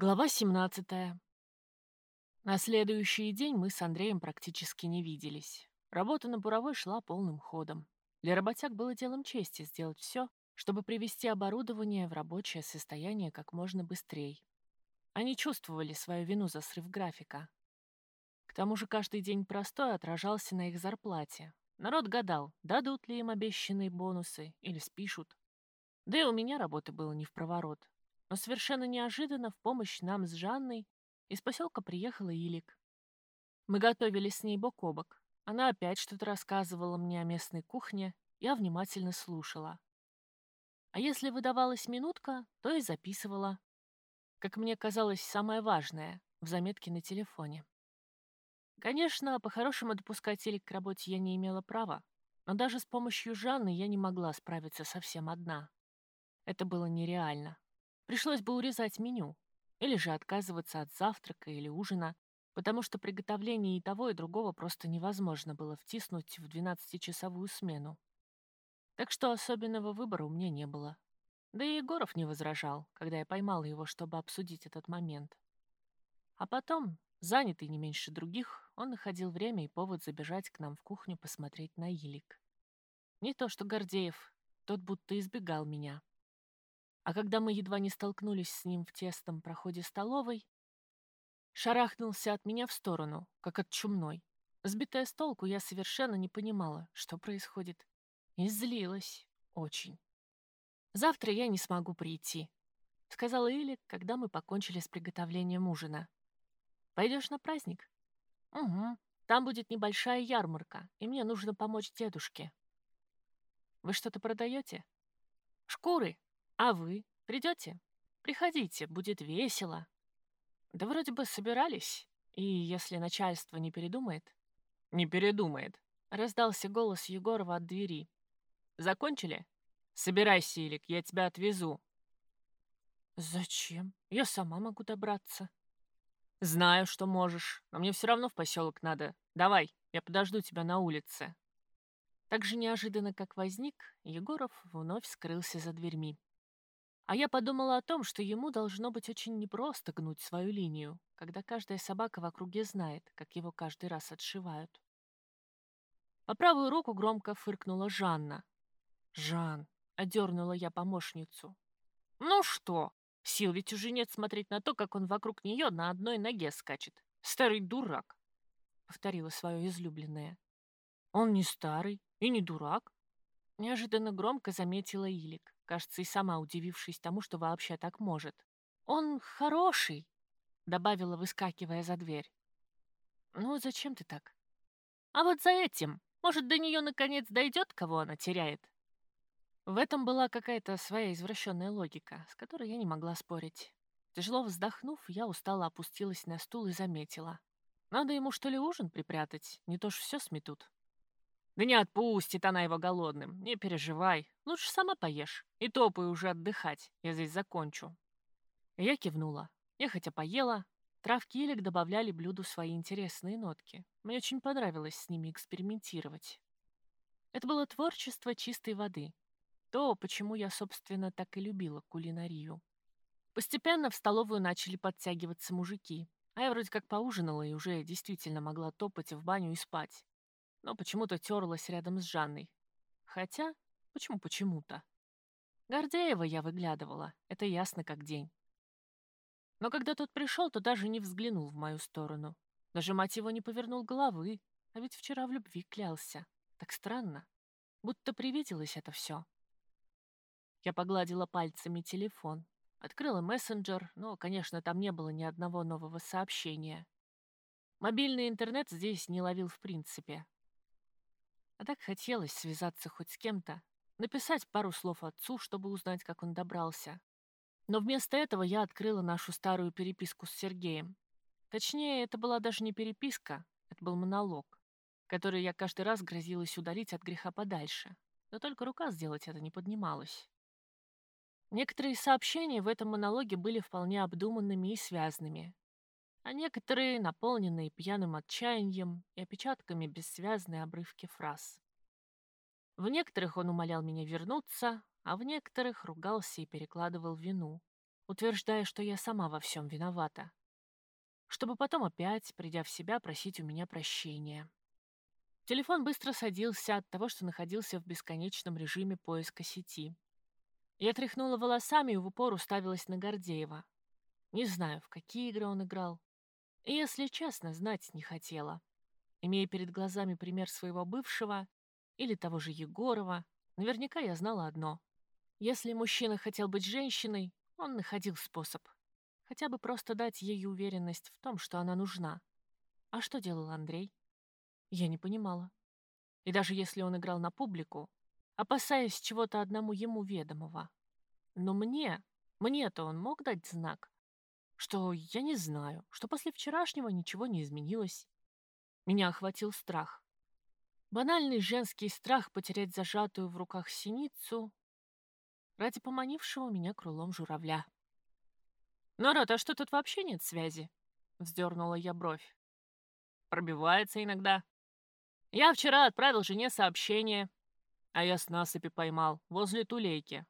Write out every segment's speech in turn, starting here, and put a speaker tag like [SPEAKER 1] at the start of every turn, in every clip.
[SPEAKER 1] Глава 17. На следующий день мы с Андреем практически не виделись. Работа на буровой шла полным ходом. Для работяг было делом чести сделать все, чтобы привести оборудование в рабочее состояние как можно быстрее. Они чувствовали свою вину за срыв графика. К тому же каждый день простой отражался на их зарплате. Народ гадал, дадут ли им обещанные бонусы или спишут. Да и у меня работы было не в проворот. Но совершенно неожиданно в помощь нам с Жанной из поселка приехала Илик. Мы готовили с ней бок о бок. Она опять что-то рассказывала мне о местной кухне, я внимательно слушала. А если выдавалась минутка, то и записывала. Как мне казалось, самое важное — в заметке на телефоне. Конечно, по-хорошему допускать Илик к работе я не имела права, но даже с помощью Жанны я не могла справиться совсем одна. Это было нереально. Пришлось бы урезать меню, или же отказываться от завтрака или ужина, потому что приготовление и того, и другого просто невозможно было втиснуть в 12-часовую смену. Так что особенного выбора у меня не было. Да и Егоров не возражал, когда я поймала его, чтобы обсудить этот момент. А потом, занятый не меньше других, он находил время и повод забежать к нам в кухню посмотреть на Илик. Не то что Гордеев, тот будто избегал меня. А когда мы едва не столкнулись с ним в тесном проходе столовой, шарахнулся от меня в сторону, как от чумной. Сбитая с толку, я совершенно не понимала, что происходит. И злилась. Очень. «Завтра я не смогу прийти», — сказала Или, когда мы покончили с приготовлением ужина. «Пойдешь на праздник?» «Угу. Там будет небольшая ярмарка, и мне нужно помочь дедушке». «Вы что-то продаете?» «Шкуры», а вы придете? Приходите, будет весело. Да вроде бы собирались. И если начальство не передумает... Не передумает. Раздался голос Егорова от двери. Закончили? Собирайся, Илик, я тебя отвезу. Зачем? Я сама могу добраться. Знаю, что можешь, но мне все равно в поселок надо. Давай, я подожду тебя на улице. Так же неожиданно, как возник, Егоров вновь скрылся за дверьми. А я подумала о том, что ему должно быть очень непросто гнуть свою линию, когда каждая собака в округе знает, как его каждый раз отшивают. По правую руку громко фыркнула Жанна. «Жан!» — одернула я помощницу. «Ну что? Сил ведь уже нет смотреть на то, как он вокруг нее на одной ноге скачет. Старый дурак!» — повторила свое излюбленное. «Он не старый и не дурак», — неожиданно громко заметила Илик кажется, и сама удивившись тому, что вообще так может. «Он хороший», — добавила, выскакивая за дверь. «Ну, зачем ты так?» «А вот за этим. Может, до нее наконец дойдет, кого она теряет?» В этом была какая-то своя извращенная логика, с которой я не могла спорить. Тяжело вздохнув, я устало опустилась на стул и заметила. Надо ему, что ли, ужин припрятать, не то ж все сметут. Да не отпустит она его голодным, не переживай. Лучше сама поешь и топай уже отдыхать, я здесь закончу. Я кивнула. Я хотя поела, травки Илик добавляли блюду свои интересные нотки. Мне очень понравилось с ними экспериментировать. Это было творчество чистой воды. То, почему я, собственно, так и любила кулинарию. Постепенно в столовую начали подтягиваться мужики, а я вроде как поужинала и уже действительно могла топать в баню и спать но почему-то терлась рядом с Жанной. Хотя, почему почему-то? Гордеева я выглядывала, это ясно как день. Но когда тот пришел, то даже не взглянул в мою сторону. Даже мать его не повернул головы, а ведь вчера в любви клялся. Так странно. Будто привиделось это все. Я погладила пальцами телефон. Открыла мессенджер, но, конечно, там не было ни одного нового сообщения. Мобильный интернет здесь не ловил в принципе. А так хотелось связаться хоть с кем-то, написать пару слов отцу, чтобы узнать, как он добрался. Но вместо этого я открыла нашу старую переписку с Сергеем. Точнее, это была даже не переписка, это был монолог, который я каждый раз грозилась удалить от греха подальше. Но только рука сделать это не поднималась. Некоторые сообщения в этом монологе были вполне обдуманными и связанными, а некоторые наполненные пьяным отчаянием и опечатками бессвязные обрывки фраз. В некоторых он умолял меня вернуться, а в некоторых ругался и перекладывал вину. утверждая, что я сама во всем виновата. Чтобы потом опять, придя в себя, просить у меня прощения. Телефон быстро садился от того, что находился в бесконечном режиме поиска сети. Я тряхнула волосами и в упор уставилась на Гордеева. Не знаю, в какие игры он играл. И, если честно, знать не хотела. Имея перед глазами пример своего бывшего или того же Егорова, наверняка я знала одно. Если мужчина хотел быть женщиной, он находил способ. Хотя бы просто дать ей уверенность в том, что она нужна. А что делал Андрей? Я не понимала. И даже если он играл на публику, опасаясь чего-то одному ему ведомого. Но мне, мне-то он мог дать знак, что я не знаю, что после вчерашнего ничего не изменилось. Меня охватил страх. Банальный женский страх потерять зажатую в руках синицу ради поманившего меня крылом журавля. «Народ, а что тут вообще нет связи?» — вздернула я бровь. «Пробивается иногда. Я вчера отправил жене сообщение, а я с насыпи поймал, возле Тулейки.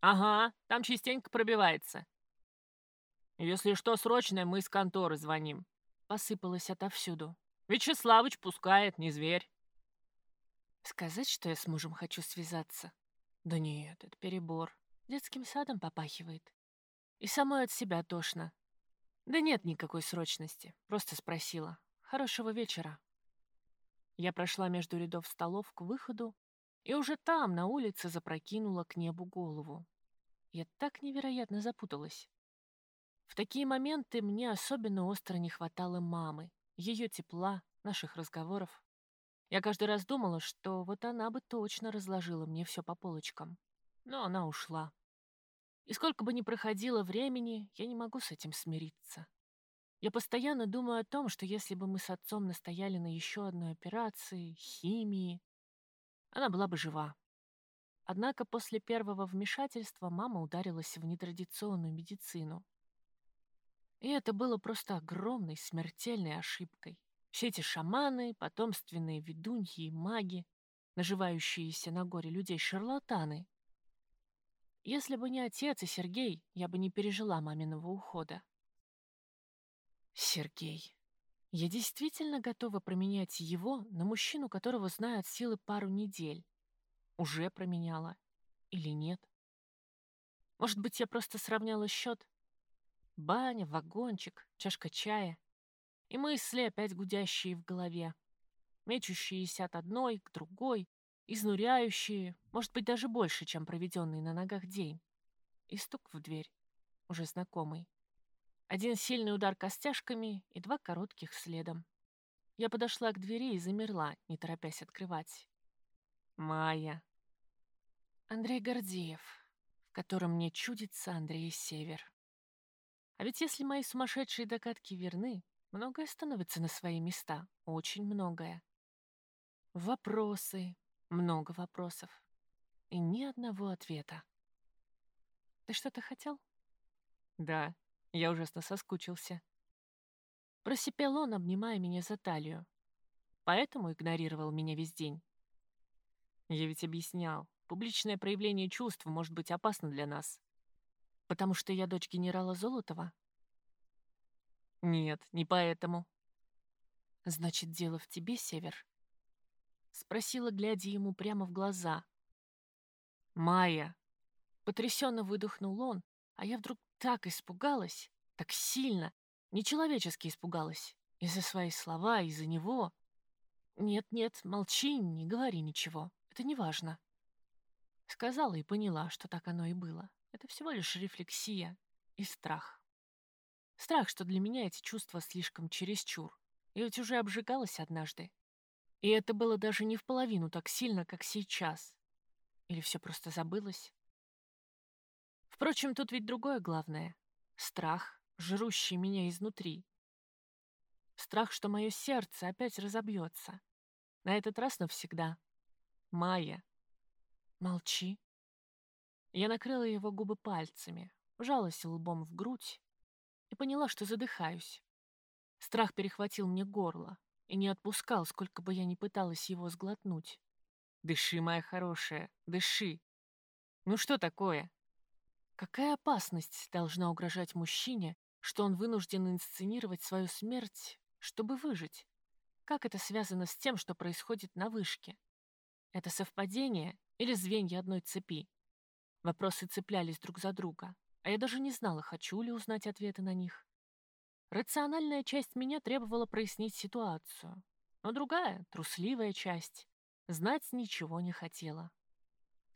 [SPEAKER 1] Ага, там частенько пробивается. Если что срочное, мы из конторы звоним. Посыпалось отовсюду. Вячеславыч пускает, не зверь. Сказать, что я с мужем хочу связаться? Да нет, это перебор. Детским садом попахивает. И самой от себя тошно. Да нет никакой срочности. Просто спросила. Хорошего вечера. Я прошла между рядов столов к выходу и уже там, на улице, запрокинула к небу голову. Я так невероятно запуталась. В такие моменты мне особенно остро не хватало мамы, ее тепла, наших разговоров. Я каждый раз думала, что вот она бы точно разложила мне все по полочкам. Но она ушла. И сколько бы ни проходило времени, я не могу с этим смириться. Я постоянно думаю о том, что если бы мы с отцом настояли на еще одной операции, химии, она была бы жива. Однако после первого вмешательства мама ударилась в нетрадиционную медицину. И это было просто огромной смертельной ошибкой. Все эти шаманы, потомственные ведуньи и маги, наживающиеся на горе людей шарлатаны. Если бы не отец и Сергей, я бы не пережила маминого ухода. Сергей. Я действительно готова променять его на мужчину, которого знаю от силы пару недель. Уже променяла. Или нет? Может быть, я просто сравняла счет? Баня, вагончик, чашка чая — и мысли опять гудящие в голове, мечущиеся от одной к другой, изнуряющие, может быть, даже больше, чем проведенный на ногах день. И стук в дверь, уже знакомый. Один сильный удар костяшками и два коротких следом. Я подошла к двери и замерла, не торопясь открывать. Майя. Андрей Гордеев, в котором мне чудится Андрей Север. А ведь если мои сумасшедшие догадки верны, Многое становится на свои места, очень многое. Вопросы, много вопросов. И ни одного ответа. Ты что-то хотел? Да, я ужасно соскучился. Просипел он, обнимая меня за талию. Поэтому игнорировал меня весь день. Я ведь объяснял, публичное проявление чувств может быть опасно для нас. Потому что я дочь генерала Золотова? Нет, не поэтому. Значит, дело в тебе, Север? Спросила, глядя ему прямо в глаза. Майя. Потрясенно выдохнул он, а я вдруг так испугалась, так сильно, нечеловечески испугалась. Из-за свои слова, из-за него. Нет-нет, молчи, не говори ничего. Это не важно. Сказала и поняла, что так оно и было. Это всего лишь рефлексия и страх. Страх, что для меня эти чувства слишком чересчур. Я ведь уже обжигалась однажды. И это было даже не в половину так сильно, как сейчас. Или все просто забылось? Впрочем, тут ведь другое главное. Страх, жрущий меня изнутри. Страх, что мое сердце опять разобьется. На этот раз навсегда. Майя. Молчи. Я накрыла его губы пальцами, вжалась лбом в грудь и поняла, что задыхаюсь. Страх перехватил мне горло и не отпускал, сколько бы я ни пыталась его сглотнуть. «Дыши, моя хорошая, дыши!» «Ну что такое?» Какая опасность должна угрожать мужчине, что он вынужден инсценировать свою смерть, чтобы выжить? Как это связано с тем, что происходит на вышке? Это совпадение или звенья одной цепи? Вопросы цеплялись друг за друга, я даже не знала, хочу ли узнать ответы на них. Рациональная часть меня требовала прояснить ситуацию, но другая, трусливая часть, знать ничего не хотела.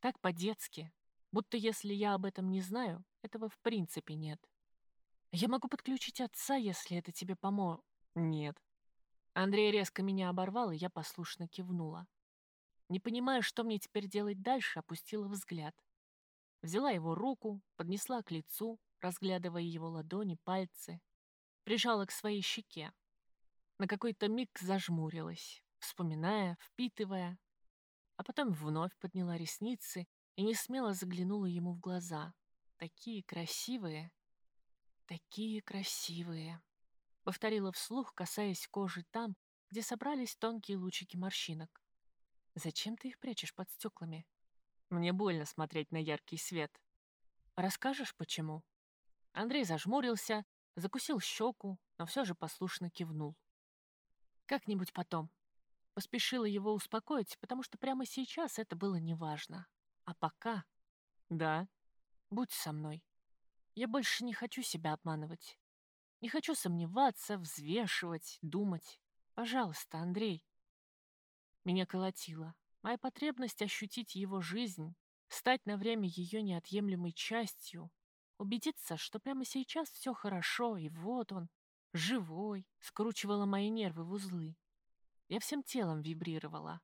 [SPEAKER 1] Так по-детски, будто если я об этом не знаю, этого в принципе нет. Я могу подключить отца, если это тебе помо... Нет, Андрей резко меня оборвал, и я послушно кивнула. Не понимая, что мне теперь делать дальше, опустила взгляд. Взяла его руку, поднесла к лицу, разглядывая его ладони, пальцы, прижала к своей щеке. На какой-то миг зажмурилась, вспоминая, впитывая, а потом вновь подняла ресницы и не смело заглянула ему в глаза. Такие красивые, такие красивые повторила вслух, касаясь кожи там, где собрались тонкие лучики морщинок. «Зачем ты их прячешь под стеклами?» «Мне больно смотреть на яркий свет». «Расскажешь, почему?» Андрей зажмурился, закусил щеку, но все же послушно кивнул. «Как-нибудь потом». Поспешила его успокоить, потому что прямо сейчас это было неважно. А пока... «Да, будь со мной. Я больше не хочу себя обманывать. Не хочу сомневаться, взвешивать, думать. Пожалуйста, Андрей. Меня колотило. Моя потребность ощутить его жизнь, стать на время ее неотъемлемой частью, убедиться, что прямо сейчас все хорошо, и вот он, живой, скручивала мои нервы в узлы. Я всем телом вибрировала.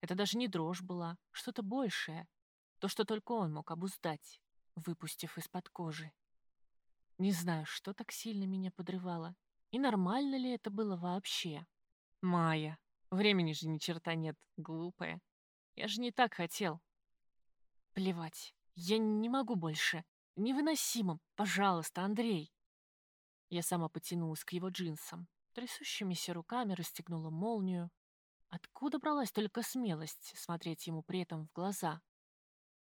[SPEAKER 1] Это даже не дрожь была, что-то большее, то, что только он мог обуздать, выпустив из-под кожи. Не знаю, что так сильно меня подрывало. И нормально ли это было вообще? Майя, времени же ни черта нет, глупая. Я же не так хотел. Плевать, я не могу больше. Невыносимо. Пожалуйста, Андрей. Я сама потянулась к его джинсам. Трясущимися руками расстегнула молнию. Откуда бралась только смелость смотреть ему при этом в глаза?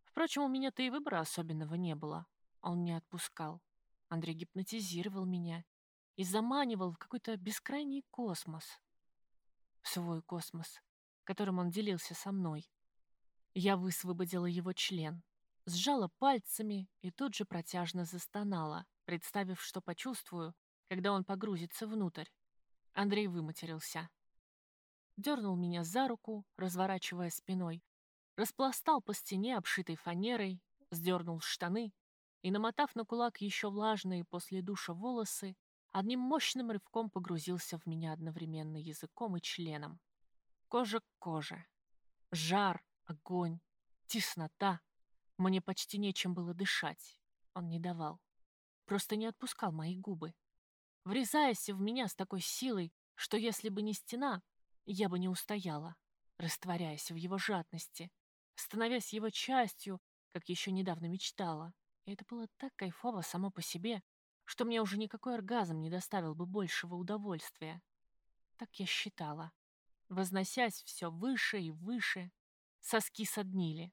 [SPEAKER 1] Впрочем, у меня-то и выбора особенного не было. Он не отпускал. Андрей гипнотизировал меня и заманивал в какой-то бескрайний космос. Свой космос, которым он делился со мной. Я высвободила его член, сжала пальцами и тут же протяжно застонала, представив, что почувствую, когда он погрузится внутрь. Андрей выматерился. Дернул меня за руку, разворачивая спиной, распластал по стене, обшитой фанерой, сдернул штаны и, намотав на кулак еще влажные после душа волосы, одним мощным рывком погрузился в меня одновременно языком и членом. Кожа к коже. Жар, огонь, теснота. Мне почти нечем было дышать. Он не давал. Просто не отпускал мои губы. Врезаясь в меня с такой силой, что если бы не стена, я бы не устояла, растворяясь в его жадности, становясь его частью, как еще недавно мечтала. И это было так кайфово само по себе, что мне уже никакой оргазм не доставил бы большего удовольствия. Так я считала. Возносясь все выше и выше, соски соднили,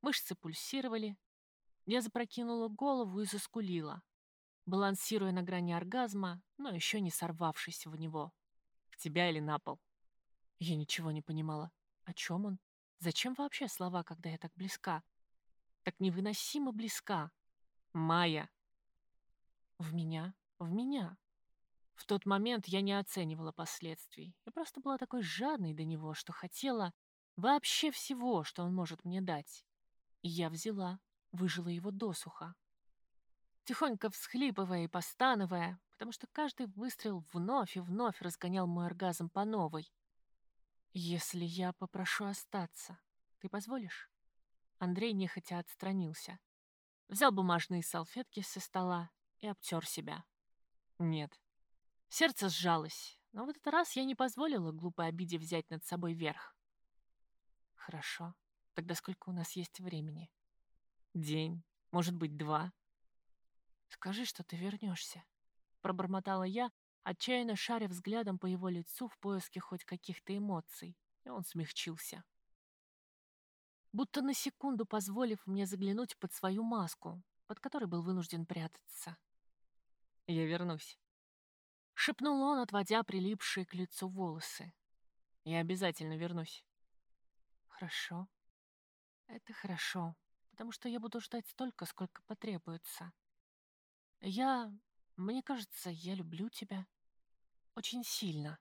[SPEAKER 1] мышцы пульсировали. Я запрокинула голову и заскулила, балансируя на грани оргазма, но еще не сорвавшись в него. «В тебя или на пол?» Я ничего не понимала. О чем он? Зачем вообще слова, когда я так близка? Так невыносимо близка. Майя. В меня, в меня. В тот момент я не оценивала последствий. Я просто была такой жадной до него, что хотела вообще всего, что он может мне дать. И я взяла, выжила его досуха. Тихонько всхлипывая и постановая, потому что каждый выстрел вновь и вновь разгонял мой оргазм по новой. «Если я попрошу остаться, ты позволишь?» Андрей нехотя отстранился. Взял бумажные салфетки со стола и обтер себя. Нет. Сердце сжалось, но в этот раз я не позволила глупой обиде взять над собой верх. Хорошо. Тогда сколько у нас есть времени? День. Может быть, два. Скажи, что ты вернешься. Пробормотала я, отчаянно шаря взглядом по его лицу в поиске хоть каких-то эмоций, и он смягчился будто на секунду позволив мне заглянуть под свою маску, под которой был вынужден прятаться. «Я вернусь», — шепнул он, отводя прилипшие к лицу волосы. «Я обязательно вернусь». «Хорошо. Это хорошо, потому что я буду ждать столько, сколько потребуется. Я... Мне кажется, я люблю тебя. Очень сильно».